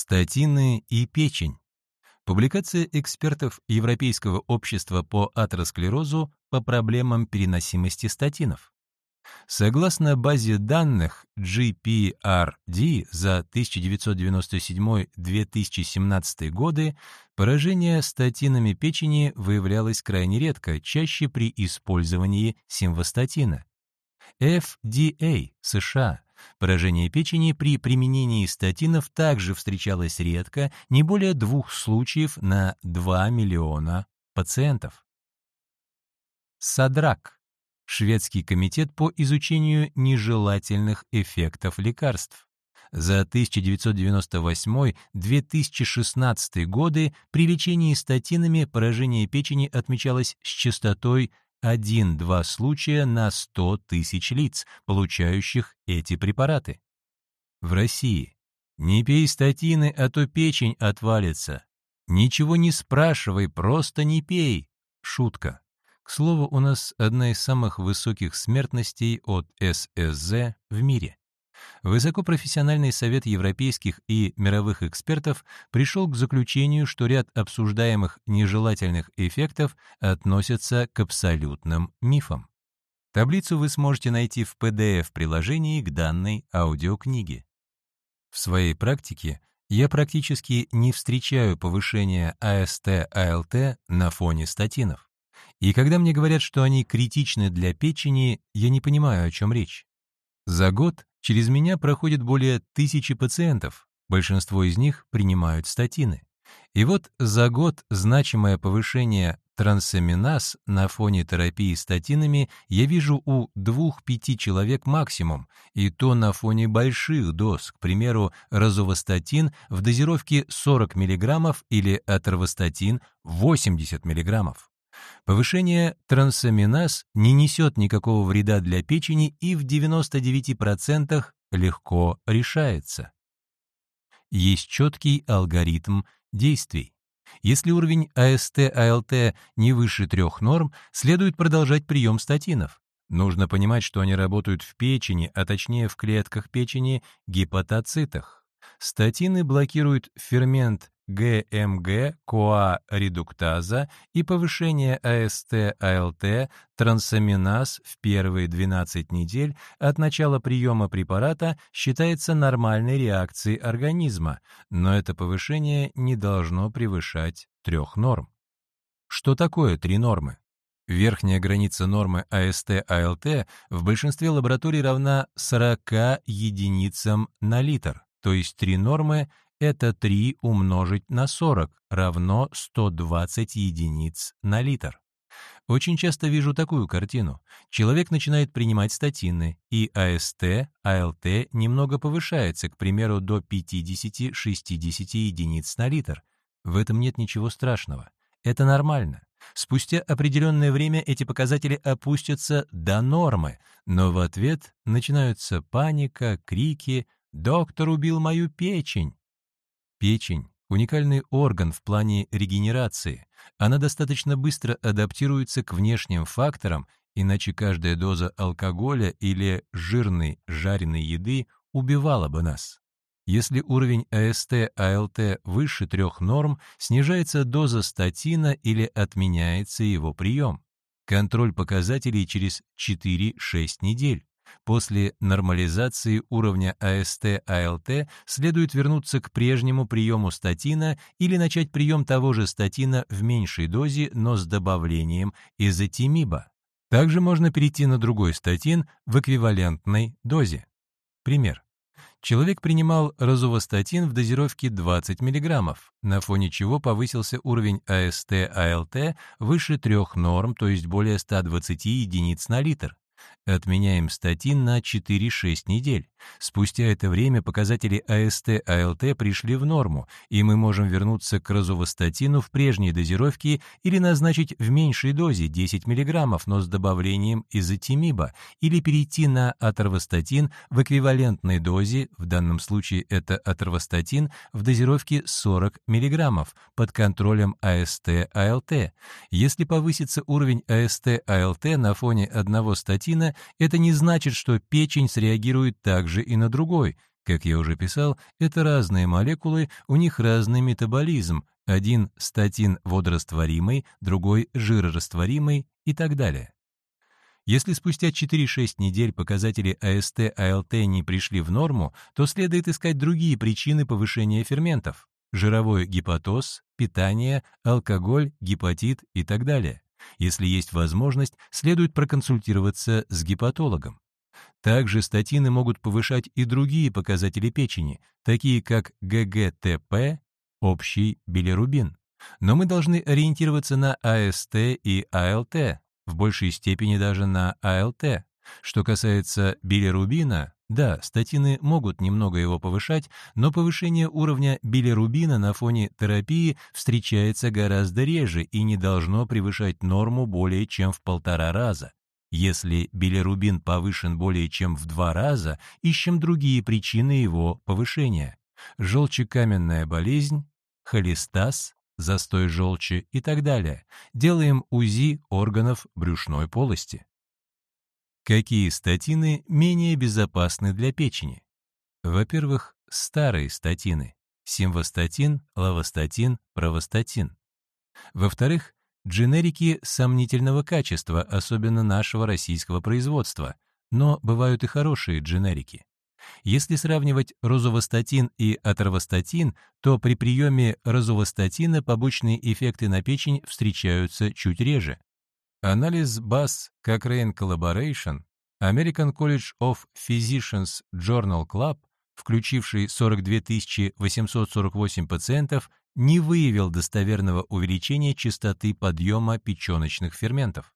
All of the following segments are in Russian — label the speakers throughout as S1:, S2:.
S1: Статины и печень. Публикация экспертов Европейского общества по атеросклерозу по проблемам переносимости статинов. Согласно базе данных GPRD за 1997-2017 годы, поражение статинами печени выявлялось крайне редко, чаще при использовании симвастатина. FDA США Поражение печени при применении статинов также встречалось редко, не более двух случаев на 2 миллиона пациентов. САДРАК – Шведский комитет по изучению нежелательных эффектов лекарств. За 1998-2016 годы при лечении статинами поражение печени отмечалось с частотой 1-2 случая на 100 тысяч лиц, получающих эти препараты. В России не пей статины, а то печень отвалится. Ничего не спрашивай, просто не пей. Шутка. К слову, у нас одна из самых высоких смертностей от ССЗ в мире. Высокопрофессиональный совет европейских и мировых экспертов пришел к заключению, что ряд обсуждаемых нежелательных эффектов относятся к абсолютным мифам. Таблицу вы сможете найти в PDF-приложении к данной аудиокниге. В своей практике я практически не встречаю повышения АСТ-АЛТ на фоне статинов. И когда мне говорят, что они критичны для печени, я не понимаю, о чем речь. За год Через меня проходит более тысячи пациентов, большинство из них принимают статины. И вот за год значимое повышение трансаминаз на фоне терапии статинами я вижу у 2-5 человек максимум, и то на фоне больших доз, к примеру, розовостатин в дозировке 40 мг или атервостатин 80 мг. Повышение трансаминаз не несет никакого вреда для печени и в 99% легко решается. Есть четкий алгоритм действий. Если уровень АСТ-АЛТ не выше трех норм, следует продолжать прием статинов. Нужно понимать, что они работают в печени, а точнее в клетках печени, гепатоцитах. Статины блокируют фермент ГМГ-КоА-редуктаза и повышение АСТ-АЛТ трансаминаз в первые 12 недель от начала приема препарата считается нормальной реакцией организма, но это повышение не должно превышать трех норм. Что такое три нормы? Верхняя граница нормы АСТ-АЛТ в большинстве лабораторий равна 40 единицам на литр, то есть три нормы это 3 умножить на 40 равно 120 единиц на литр. Очень часто вижу такую картину. Человек начинает принимать статины, и АСТ, АЛТ немного повышается, к примеру, до 50-60 единиц на литр. В этом нет ничего страшного. Это нормально. Спустя определенное время эти показатели опустятся до нормы, но в ответ начинаются паника, крики «Доктор убил мою печень!» Печень — уникальный орган в плане регенерации. Она достаточно быстро адаптируется к внешним факторам, иначе каждая доза алкоголя или жирной жареной еды убивала бы нас. Если уровень АСТ-АЛТ выше трех норм, снижается доза статина или отменяется его прием. Контроль показателей через 4-6 недель. После нормализации уровня АСТ-АЛТ следует вернуться к прежнему приему статина или начать прием того же статина в меньшей дозе, но с добавлением изотимиба. Также можно перейти на другой статин в эквивалентной дозе. Пример. Человек принимал розовостатин в дозировке 20 мг, на фоне чего повысился уровень АСТ-АЛТ выше трех норм, то есть более 120 единиц на литр. Отменяем статин на 4-6 недель. Спустя это время показатели АСТ-АЛТ пришли в норму, и мы можем вернуться к розовостатину в прежней дозировке или назначить в меньшей дозе 10 мг, но с добавлением изотимиба, или перейти на атервостатин в эквивалентной дозе, в данном случае это атервостатин, в дозировке 40 мг под контролем АСТ-АЛТ. Если повысится уровень АСТ-АЛТ на фоне одного статина, это не значит, что печень среагирует также и на другой. Как я уже писал, это разные молекулы, у них разный метаболизм. Один статин водорастворимый, другой жирорастворимый и так далее. Если спустя 4-6 недель показатели АСТ-АЛТ не пришли в норму, то следует искать другие причины повышения ферментов – жировой гепатоз, питание, алкоголь, гепатит и так далее. Если есть возможность, следует проконсультироваться с гепатологом. Также статины могут повышать и другие показатели печени, такие как ГГТП, общий билирубин. Но мы должны ориентироваться на АСТ и АЛТ, в большей степени даже на АЛТ. Что касается билирубина, да, статины могут немного его повышать, но повышение уровня билирубина на фоне терапии встречается гораздо реже и не должно превышать норму более чем в полтора раза. Если билирубин повышен более чем в два раза, ищем другие причины его повышения. Желчекаменная болезнь, холестаз, застой желчи и так далее. Делаем УЗИ органов брюшной полости. Какие статины менее безопасны для печени? Во-первых, старые статины – симвастатин, лавастатин, правостатин. Во-вторых, Дженерики сомнительного качества, особенно нашего российского производства, но бывают и хорошие дженерики. Если сравнивать розовостатин и атервостатин, то при приеме розовостатина побочные эффекты на печень встречаются чуть реже. Анализ BAS Cochrane Collaboration American College of Physicians Journal Club, включивший 42 848 пациентов, не выявил достоверного увеличения частоты подъема печеночных ферментов.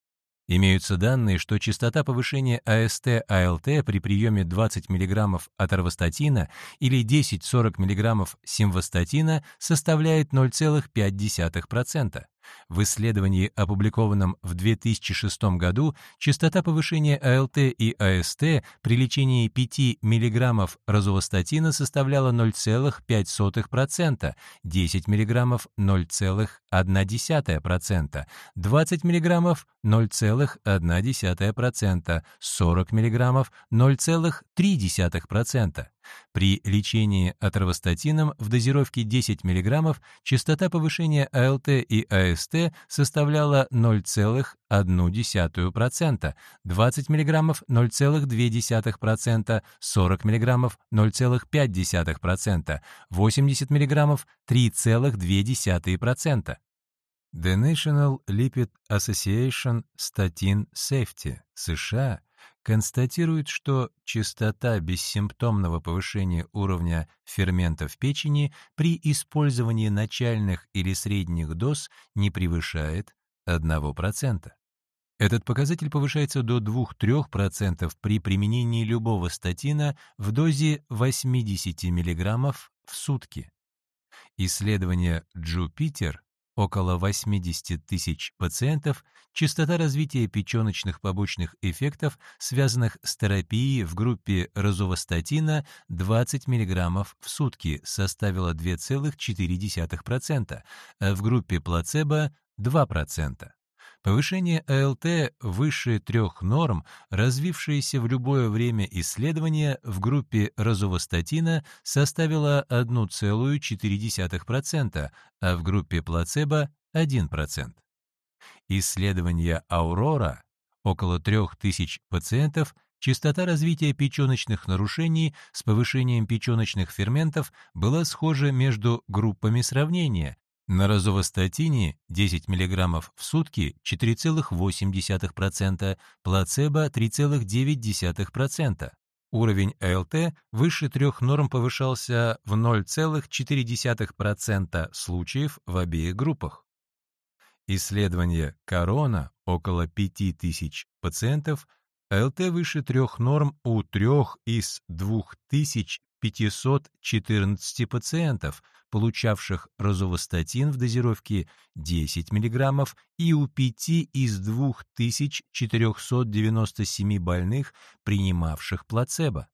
S1: Имеются данные, что частота повышения АСТ-АЛТ при приеме 20 мг аторвостатина или 10-40 мг симвастатина составляет 0,5%. В исследовании, опубликованном в 2006 году, частота повышения АЛТ и АСТ при лечении 5 мг розовостатина составляла 0,5%, 10 мг 0,1%, 20 мг 0,1%, 40 мг 0,3%. При лечении атровостатином в дозировке 10 мг частота повышения АЛТ и АСТ составляла 0,1%, 20 мг 0,2%, 40 мг 0,5%, 80 мг 3,2%. The National Lipid Association Statin Safety США констатирует, что частота бессимптомного повышения уровня ферментов печени при использовании начальных или средних доз не превышает 1%. Этот показатель повышается до 2-3% при применении любого статина в дозе 80 мг в сутки. Исследование Джупитер около 80 тысяч пациентов, частота развития печеночных побочных эффектов, связанных с терапией в группе розовостатина 20 мг в сутки составила 2,4%, а в группе плацебо 2%. Повышение АЛТ выше трех норм, развившееся в любое время исследования в группе розовостатина, составило 1,4%, а в группе плацебо — 1%. Исследование «Аурора» около 3000 пациентов Частота развития печеночных нарушений с повышением печеночных ферментов была схожа между группами сравнения, на розовостатине 10 мг в сутки 4,8%, плацебо 3,9%. Уровень АЛТ выше трех норм повышался в 0,4% случаев в обеих группах. Исследование «Корона» около 5000 пациентов, АЛТ выше трех норм у трех из 2514 пациентов, получавших розовостатин в дозировке 10 мг и у 5 из 2497 больных, принимавших плацебо.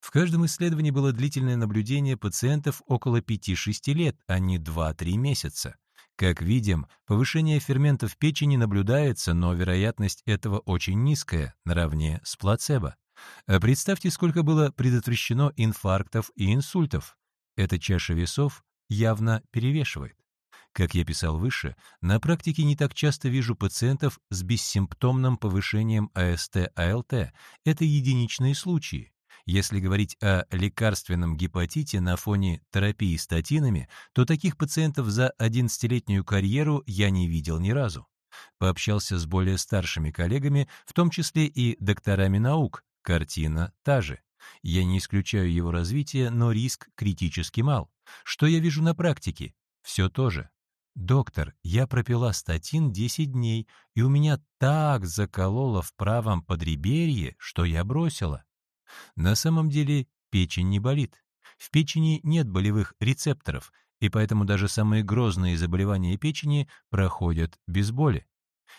S1: В каждом исследовании было длительное наблюдение пациентов около 5-6 лет, а не 2-3 месяца. Как видим, повышение ферментов печени наблюдается, но вероятность этого очень низкая, наравне с плацебо. А представьте, сколько было предотвращено инфарктов и инсультов. Эта чаша весов явно перевешивает. Как я писал выше, на практике не так часто вижу пациентов с бессимптомным повышением АСТ-АЛТ. Это единичные случаи. Если говорить о лекарственном гепатите на фоне терапии статинами, то таких пациентов за 11-летнюю карьеру я не видел ни разу. Пообщался с более старшими коллегами, в том числе и докторами наук. Картина та же. Я не исключаю его развитие, но риск критически мал. Что я вижу на практике? Все то же. «Доктор, я пропила статин 10 дней, и у меня так закололо в правом подреберье, что я бросила». На самом деле печень не болит. В печени нет болевых рецепторов, и поэтому даже самые грозные заболевания печени проходят без боли.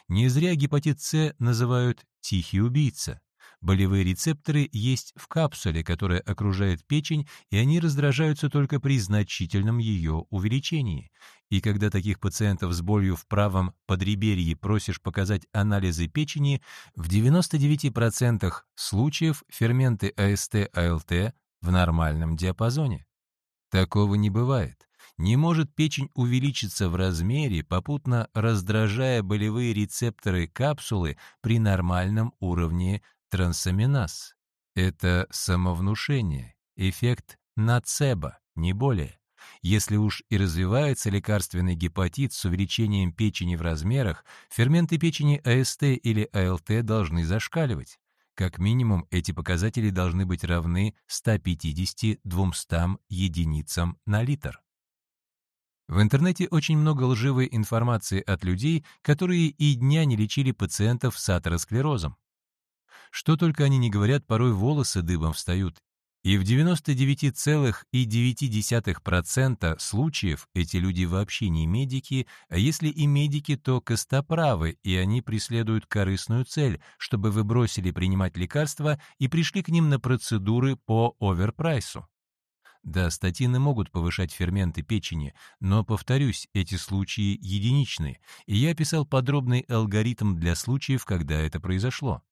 S1: Не зря гепатит С называют «тихий убийца». Болевые рецепторы есть в капсуле, которая окружает печень, и они раздражаются только при значительном ее увеличении. И когда таких пациентов с болью в правом подреберье просишь показать анализы печени, в 99% случаев ферменты АСТ-АЛТ в нормальном диапазоне. Такого не бывает. Не может печень увеличиться в размере, попутно раздражая болевые рецепторы капсулы при нормальном уровне трансаминаз. Это самовнушение, эффект нацебо, не более. Если уж и развивается лекарственный гепатит с увеличением печени в размерах, ферменты печени АСТ или АЛТ должны зашкаливать. Как минимум, эти показатели должны быть равны 150-200 единицам на литр. В интернете очень много лживой информации от людей, которые и дня не лечили пациентов с атеросклерозом. Что только они не говорят, порой волосы дыбом встают. И в 99,9% случаев эти люди вообще не медики, а если и медики, то костоправы, и они преследуют корыстную цель, чтобы вы бросили принимать лекарства и пришли к ним на процедуры по оверпрайсу. Да, статины могут повышать ферменты печени, но, повторюсь, эти случаи единичны, и я описал подробный алгоритм для случаев, когда это произошло.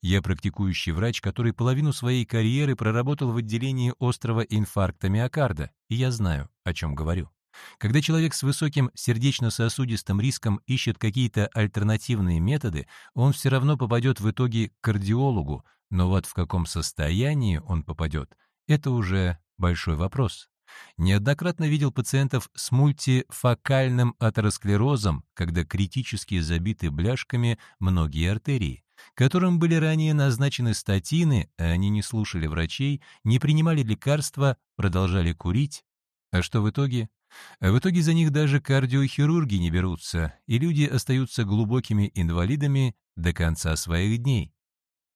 S1: Я практикующий врач, который половину своей карьеры проработал в отделении острого инфаркта миокарда, и я знаю, о чем говорю. Когда человек с высоким сердечно-сосудистым риском ищет какие-то альтернативные методы, он все равно попадет в итоге к кардиологу, но вот в каком состоянии он попадет, это уже большой вопрос. Неоднократно видел пациентов с мультифокальным атеросклерозом, когда критически забиты бляшками многие артерии которым были ранее назначены статины, а они не слушали врачей, не принимали лекарства, продолжали курить. А что в итоге? А в итоге за них даже кардиохирурги не берутся, и люди остаются глубокими инвалидами до конца своих дней.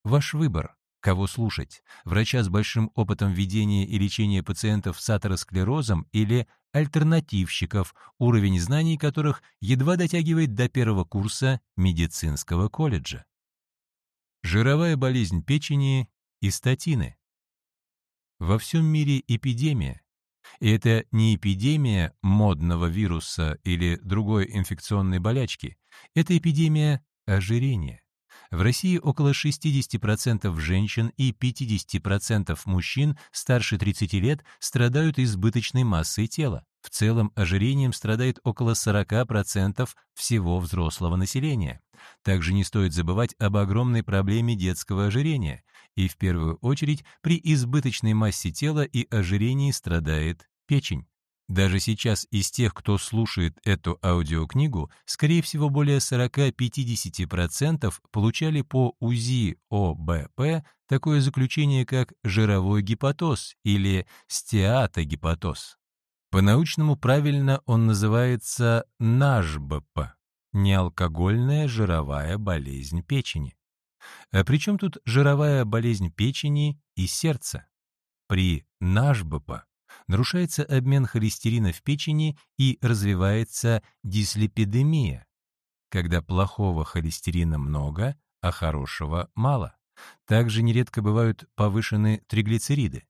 S1: Ваш выбор. Кого слушать? Врача с большим опытом ведения и лечения пациентов с атеросклерозом или альтернативщиков, уровень знаний которых едва дотягивает до первого курса медицинского колледжа? Жировая болезнь печени и статины. Во всем мире эпидемия. И это не эпидемия модного вируса или другой инфекционной болячки. Это эпидемия ожирения. В России около 60% женщин и 50% мужчин старше 30 лет страдают избыточной массой тела. В целом ожирением страдает около 40% всего взрослого населения. Также не стоит забывать об огромной проблеме детского ожирения, и в первую очередь при избыточной массе тела и ожирении страдает печень. Даже сейчас из тех, кто слушает эту аудиокнигу, скорее всего, более 40-50% получали по УЗИ ОБП такое заключение, как жировой гепатоз или стеатогепатоз. По-научному правильно он называется НАЖБП – неалкогольная жировая болезнь печени. А при чем тут жировая болезнь печени и сердца? При НАЖБП нарушается обмен холестерина в печени и развивается дислепидемия, когда плохого холестерина много, а хорошего мало. Также нередко бывают повышены триглицериды.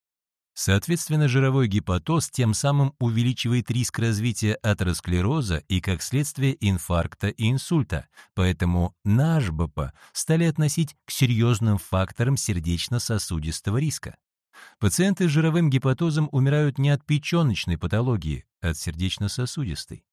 S1: Соответственно, жировой гепатоз тем самым увеличивает риск развития атеросклероза и, как следствие, инфаркта и инсульта, поэтому на БП стали относить к серьезным факторам сердечно-сосудистого риска. Пациенты с жировым гепатозом умирают не от печеночной патологии, а от сердечно-сосудистой.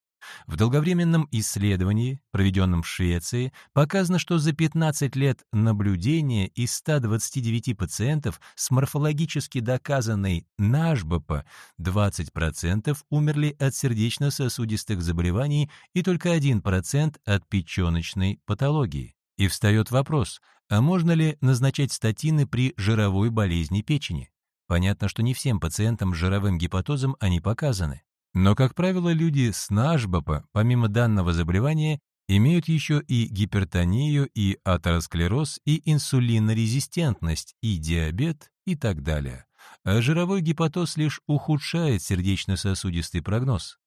S1: В долговременном исследовании, проведенном в Швеции, показано, что за 15 лет наблюдения из 129 пациентов с морфологически доказанной НАШБП 20% умерли от сердечно-сосудистых заболеваний и только 1% от печеночной патологии. И встает вопрос, а можно ли назначать статины при жировой болезни печени? Понятно, что не всем пациентам с жировым гепатозом они показаны. Но, как правило, люди с НАШБП, помимо данного заболевания, имеют еще и гипертонию, и атеросклероз, и инсулинорезистентность, и диабет, и так далее. А жировой гепатоз лишь ухудшает сердечно-сосудистый прогноз.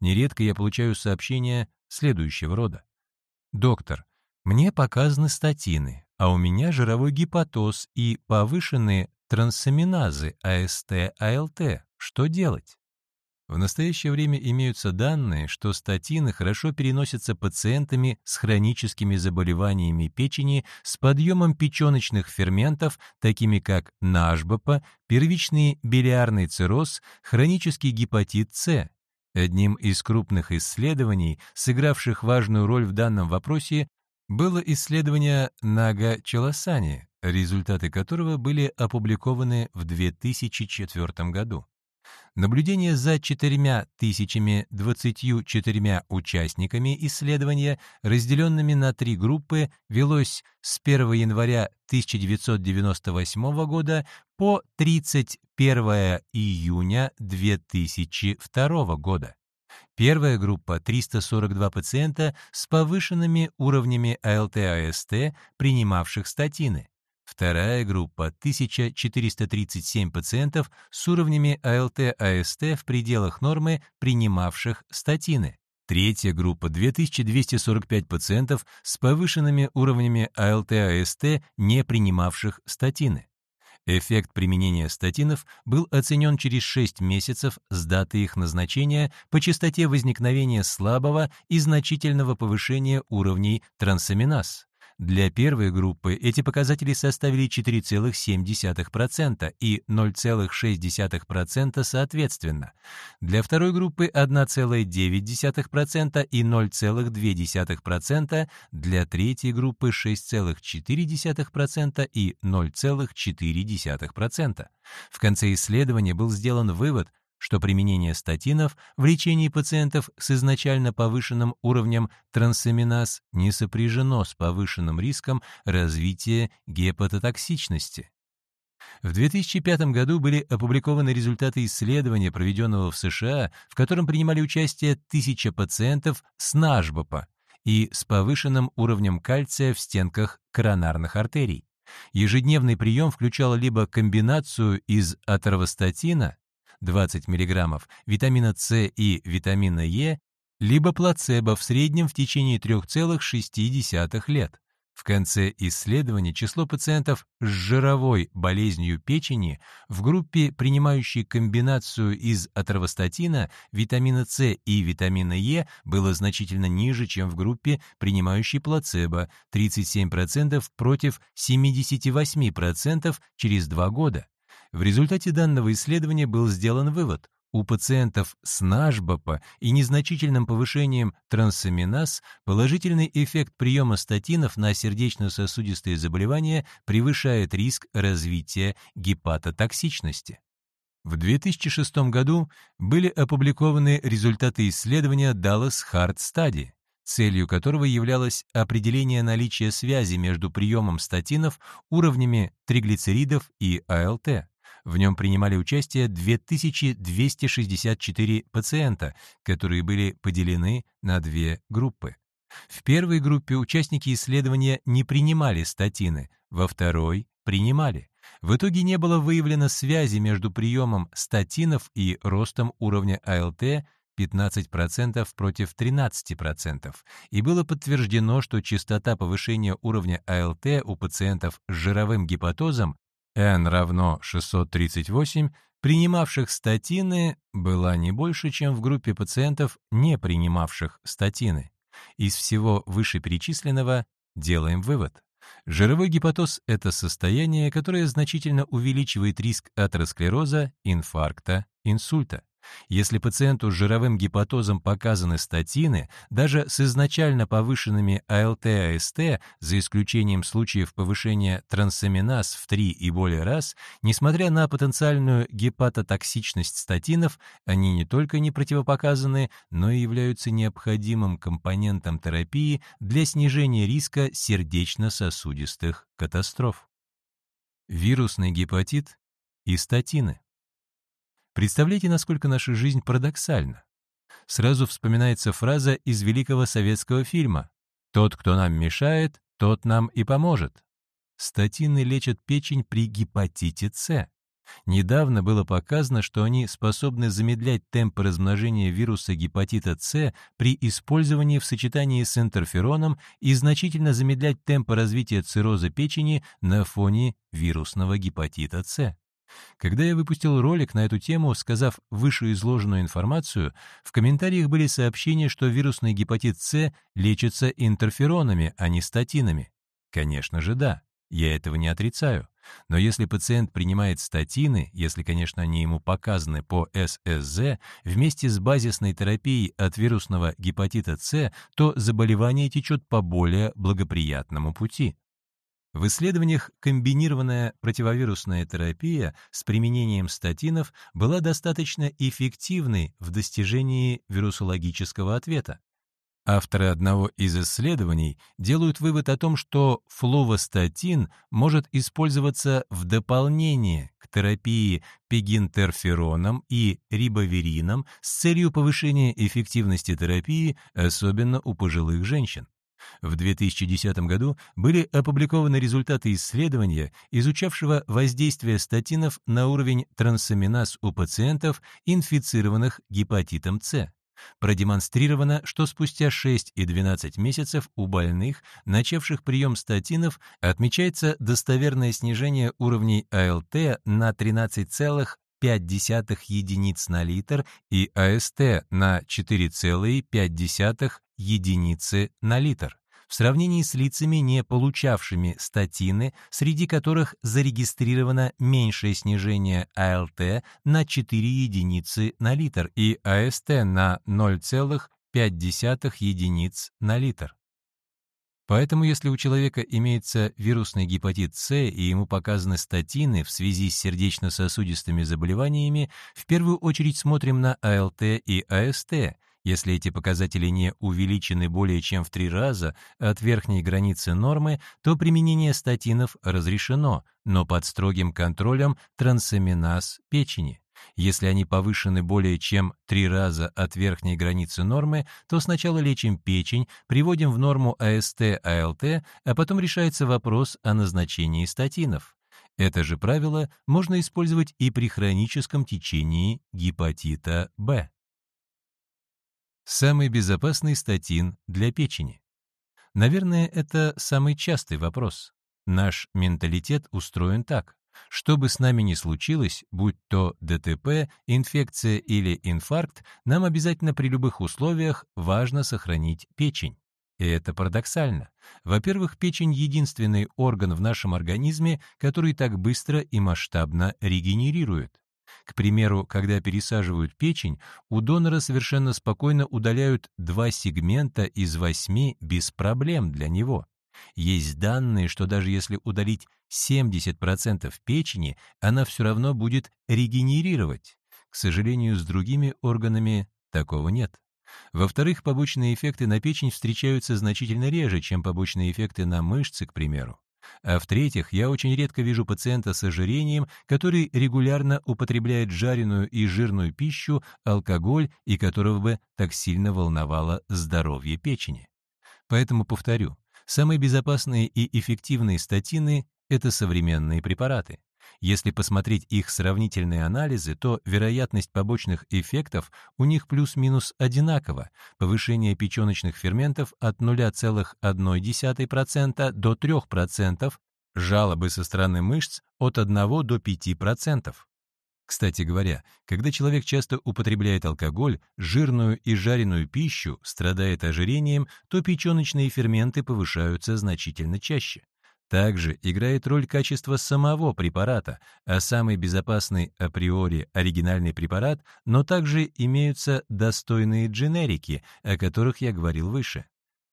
S1: Нередко я получаю сообщения следующего рода. «Доктор, мне показаны статины, а у меня жировой гепатоз и повышенные трансаминазы АСТ-АЛТ. Что делать?» В настоящее время имеются данные, что статины хорошо переносятся пациентами с хроническими заболеваниями печени с подъемом печеночных ферментов, такими как НАШБП, первичный билиарный цирроз, хронический гепатит С. Одним из крупных исследований, сыгравших важную роль в данном вопросе, было исследование Нага Челасани, результаты которого были опубликованы в 2004 году. Наблюдение за 4024 участниками исследования, разделенными на три группы, велось с 1 января 1998 года по 31 июня 2002 года. Первая группа — 342 пациента с повышенными уровнями АЛТ-АСТ, принимавших статины. Вторая группа — 1437 пациентов с уровнями АЛТ-АСТ в пределах нормы, принимавших статины. Третья группа — 2245 пациентов с повышенными уровнями АЛТ-АСТ, не принимавших статины. Эффект применения статинов был оценен через 6 месяцев с даты их назначения по частоте возникновения слабого и значительного повышения уровней трансаминаз. Для первой группы эти показатели составили 4,7% и 0,6% соответственно. Для второй группы 1,9% и 0,2%, для третьей группы 6,4% и 0,4%. В конце исследования был сделан вывод, что применение статинов в лечении пациентов с изначально повышенным уровнем трансаминаз не сопряжено с повышенным риском развития гепатотоксичности. В 2005 году были опубликованы результаты исследования, проведенного в США, в котором принимали участие 1000 пациентов с НАЖБПа и с повышенным уровнем кальция в стенках коронарных артерий. Ежедневный прием включал либо комбинацию из атервостатина, 20 мг, витамина С и витамина Е, либо плацебо в среднем в течение 3,6 лет. В конце исследования число пациентов с жировой болезнью печени в группе, принимающей комбинацию из атровостатина, витамина С и витамина Е, было значительно ниже, чем в группе, принимающей плацебо 37% против 78% через два года. В результате данного исследования был сделан вывод, у пациентов с НАШБП и незначительным повышением трансаминаз положительный эффект приема статинов на сердечно-сосудистые заболевания превышает риск развития гепатотоксичности. В 2006 году были опубликованы результаты исследования Dallas Heart Study, целью которого являлось определение наличия связи между приемом статинов, уровнями триглицеридов и АЛТ. В нем принимали участие 2264 пациента, которые были поделены на две группы. В первой группе участники исследования не принимали статины, во второй — принимали. В итоге не было выявлено связи между приемом статинов и ростом уровня АЛТ 15% против 13%, и было подтверждено, что частота повышения уровня АЛТ у пациентов с жировым гепатозом N равно 638 принимавших статины, была не больше, чем в группе пациентов, не принимавших статины. Из всего вышеперечисленного делаем вывод. Жировой гепатоз – это состояние, которое значительно увеличивает риск атеросклероза, инфаркта, инсульта. Если пациенту с жировым гепатозом показаны статины, даже с изначально повышенными АЛТ-АСТ, за исключением случаев повышения трансаминаз в 3 и более раз, несмотря на потенциальную гепатотоксичность статинов, они не только не противопоказаны, но и являются необходимым компонентом терапии для снижения риска сердечно-сосудистых катастроф. Вирусный гепатит и статины. Представляете, насколько наша жизнь парадоксальна. Сразу вспоминается фраза из великого советского фильма «Тот, кто нам мешает, тот нам и поможет». Статины лечат печень при гепатите С. Недавно было показано, что они способны замедлять темпы размножения вируса гепатита С при использовании в сочетании с интерфероном и значительно замедлять темпы развития цирроза печени на фоне вирусного гепатита С. Когда я выпустил ролик на эту тему, сказав вышеизложенную информацию, в комментариях были сообщения, что вирусный гепатит С лечится интерферонами, а не статинами. Конечно же, да, я этого не отрицаю. Но если пациент принимает статины, если, конечно, они ему показаны по ССЗ, вместе с базисной терапией от вирусного гепатита С, то заболевание течет по более благоприятному пути. В исследованиях комбинированная противовирусная терапия с применением статинов была достаточно эффективной в достижении вирусологического ответа. Авторы одного из исследований делают вывод о том, что флувостатин может использоваться в дополнение к терапии пегинтерфероном и рибоверином с целью повышения эффективности терапии, особенно у пожилых женщин. В 2010 году были опубликованы результаты исследования, изучавшего воздействие статинов на уровень трансаминаз у пациентов, инфицированных гепатитом С. Продемонстрировано, что спустя 6 и 12 месяцев у больных, начавших прием статинов, отмечается достоверное снижение уровней АЛТ на 13,5 единиц на литр и АСТ на 4,5 единицы на литр в сравнении с лицами, не получавшими статины, среди которых зарегистрировано меньшее снижение АЛТ на 4 единицы на литр и АСТ на 0,5 единиц на литр. Поэтому если у человека имеется вирусный гепатит С и ему показаны статины в связи с сердечно-сосудистыми заболеваниями, в первую очередь смотрим на АЛТ и АСТ, если эти показатели не увеличены более чем в три раза от верхней границы нормы, то применение статинов разрешено, но под строгим контролем трансаминаз печени. Если они повышены более чем три раза от верхней границы нормы, то сначала лечим печень, приводим в норму АСТ-АЛТ, а потом решается вопрос о назначении статинов. Это же правило можно использовать и при хроническом течении гепатита Б. Самый безопасный статин для печени. Наверное, это самый частый вопрос. Наш менталитет устроен так. Что бы с нами ни случилось, будь то ДТП, инфекция или инфаркт, нам обязательно при любых условиях важно сохранить печень. И это парадоксально. Во-первых, печень — единственный орган в нашем организме, который так быстро и масштабно регенерирует. К примеру, когда пересаживают печень, у донора совершенно спокойно удаляют два сегмента из восьми без проблем для него. Есть данные, что даже если удалить 70% печени, она все равно будет регенерировать. К сожалению, с другими органами такого нет. Во-вторых, побочные эффекты на печень встречаются значительно реже, чем побочные эффекты на мышцы, к примеру. А в-третьих, я очень редко вижу пациента с ожирением, который регулярно употребляет жареную и жирную пищу, алкоголь и которого бы так сильно волновало здоровье печени. Поэтому повторю, самые безопасные и эффективные статины – это современные препараты. Если посмотреть их сравнительные анализы, то вероятность побочных эффектов у них плюс-минус одинакова. Повышение печеночных ферментов от 0,1% до 3%, жалобы со стороны мышц от 1 до 5%. Кстати говоря, когда человек часто употребляет алкоголь, жирную и жареную пищу, страдает ожирением, то печеночные ферменты повышаются значительно чаще. Также играет роль качество самого препарата, а самый безопасный априори оригинальный препарат, но также имеются достойные дженерики, о которых я говорил выше.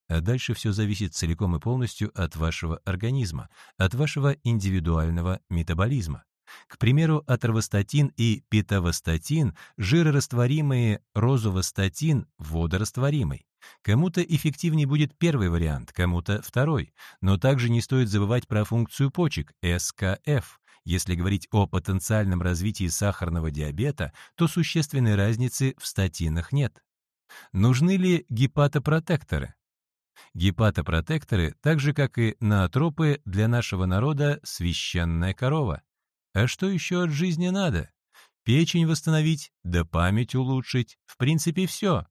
S1: А дальше все зависит целиком и полностью от вашего организма, от вашего индивидуального метаболизма. К примеру, атервостатин и питовостатин – жирорастворимые, розовостатин – водорастворимый. Кому-то эффективнее будет первый вариант, кому-то второй. Но также не стоит забывать про функцию почек – СКФ. Если говорить о потенциальном развитии сахарного диабета, то существенной разницы в статинах нет. Нужны ли гепатопротекторы? Гепатопротекторы, так же как и наотропы, для нашего народа священная корова. А что еще от жизни надо? Печень восстановить, да память улучшить, в принципе все.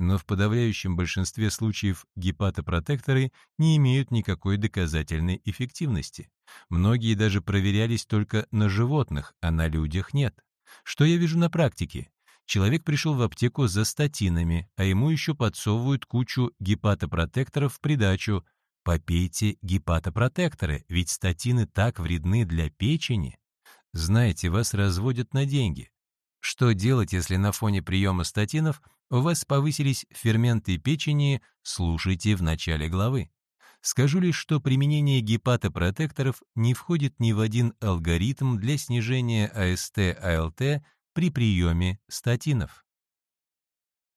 S1: Но в подавляющем большинстве случаев гепатопротекторы не имеют никакой доказательной эффективности. Многие даже проверялись только на животных, а на людях нет. Что я вижу на практике? Человек пришел в аптеку за статинами, а ему еще подсовывают кучу гепатопротекторов в придачу. Попейте гепатопротекторы, ведь статины так вредны для печени. Знаете, вас разводят на деньги. Что делать, если на фоне приема статинов у вас повысились ферменты печени, слушайте в начале главы. Скажу лишь, что применение гепатопротекторов не входит ни в один алгоритм для снижения АСТ-АЛТ при приеме статинов.